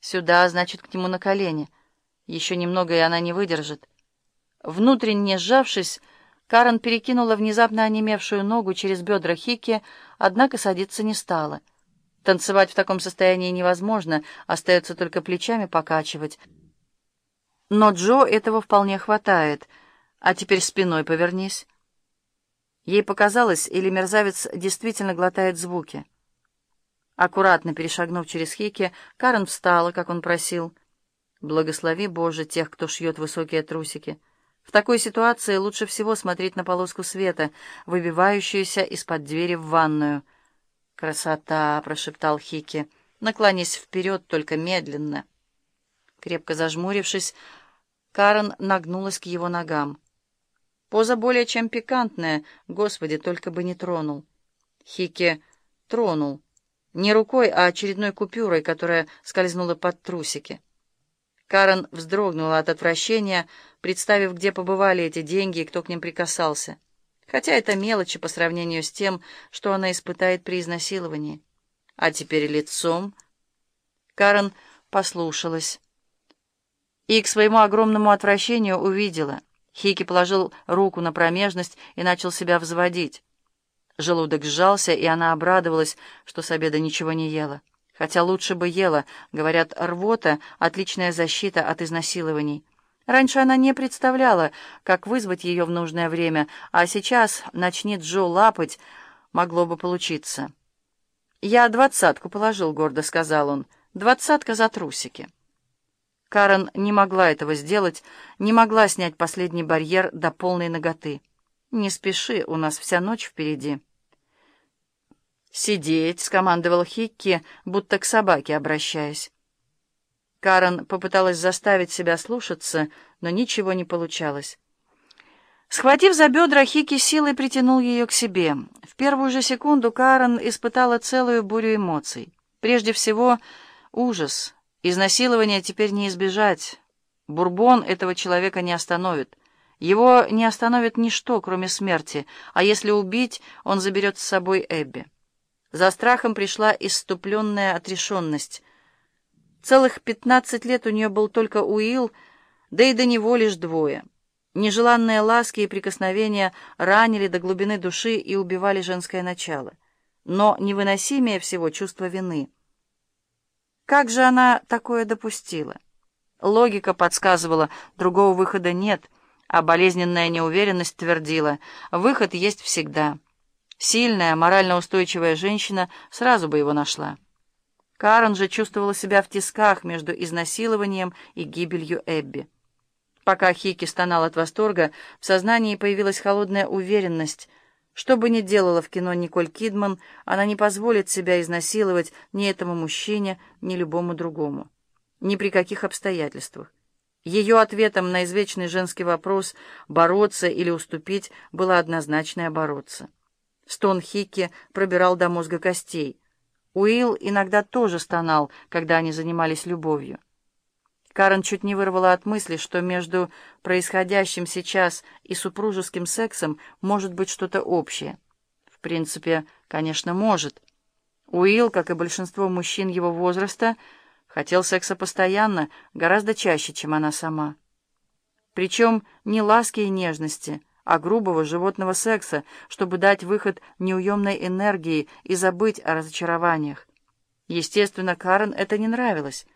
Сюда, значит, к нему на колени. Еще немного, и она не выдержит. Внутренне сжавшись, Карен перекинула внезапно онемевшую ногу через бедра Хики, однако садиться не стала. Танцевать в таком состоянии невозможно, остается только плечами покачивать. Но Джо этого вполне хватает. А теперь спиной повернись. Ей показалось, или мерзавец действительно глотает звуки. Аккуратно перешагнув через Хики, Карен встала, как он просил. «Благослови, Боже, тех, кто шьет высокие трусики». В такой ситуации лучше всего смотреть на полоску света, выбивающуюся из-под двери в ванную. «Красота!» — прошептал Хики. «Наклонись вперед, только медленно». Крепко зажмурившись, Карен нагнулась к его ногам. Поза более чем пикантная. Господи, только бы не тронул. Хики тронул. Не рукой, а очередной купюрой, которая скользнула под трусики. Карен вздрогнула от отвращения, представив, где побывали эти деньги и кто к ним прикасался. Хотя это мелочи по сравнению с тем, что она испытает при изнасиловании. А теперь лицом... Карен послушалась. И к своему огромному отвращению увидела. Хики положил руку на промежность и начал себя взводить. Желудок сжался, и она обрадовалась, что с обеда ничего не ела. Хотя лучше бы ела. Говорят, рвота — отличная защита от изнасилований. Раньше она не представляла, как вызвать ее в нужное время, а сейчас начнет Джо лапать, могло бы получиться. «Я двадцатку положил», — гордо сказал он. «Двадцатка за трусики». Карен не могла этого сделать, не могла снять последний барьер до полной ноготы. «Не спеши, у нас вся ночь впереди». «Сидеть», — скомандовал Хикки, будто к собаке обращаясь. Карен попыталась заставить себя слушаться, но ничего не получалось. Схватив за бедра, Хики силой притянул ее к себе. В первую же секунду Карен испытала целую бурю эмоций. Прежде всего, ужас. Изнасилования теперь не избежать. Бурбон этого человека не остановит. Его не остановит ничто, кроме смерти, а если убить, он заберет с собой Эбби. За страхом пришла иступленная отрешенность. Целых пятнадцать лет у нее был только Уилл, да и до него лишь двое. Нежеланные ласки и прикосновения ранили до глубины души и убивали женское начало. Но невыносимее всего чувство вины. Как же она такое допустила? Логика подсказывала, другого выхода нет, а болезненная неуверенность твердила, выход есть всегда. Сильная, морально устойчивая женщина сразу бы его нашла. Карен же чувствовала себя в тисках между изнасилованием и гибелью Эбби. Пока Хики стонал от восторга, в сознании появилась холодная уверенность. Что бы ни делала в кино Николь Кидман, она не позволит себя изнасиловать ни этому мужчине, ни любому другому. Ни при каких обстоятельствах. Ее ответом на извечный женский вопрос «бороться или уступить» было однозначное «бороться». Стон Хикки пробирал до мозга костей. Уилл иногда тоже стонал, когда они занимались любовью. Карен чуть не вырвала от мысли, что между происходящим сейчас и супружеским сексом может быть что-то общее. В принципе, конечно, может. Уилл, как и большинство мужчин его возраста, хотел секса постоянно, гораздо чаще, чем она сама. Причем не ласки и нежности — а грубого животного секса, чтобы дать выход неуемной энергии и забыть о разочарованиях. Естественно, Карен это не нравилось.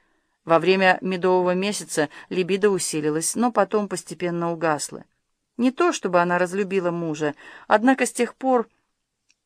Во время медового месяца либидо усилилась, но потом постепенно угасла. Не то, чтобы она разлюбила мужа, однако с тех пор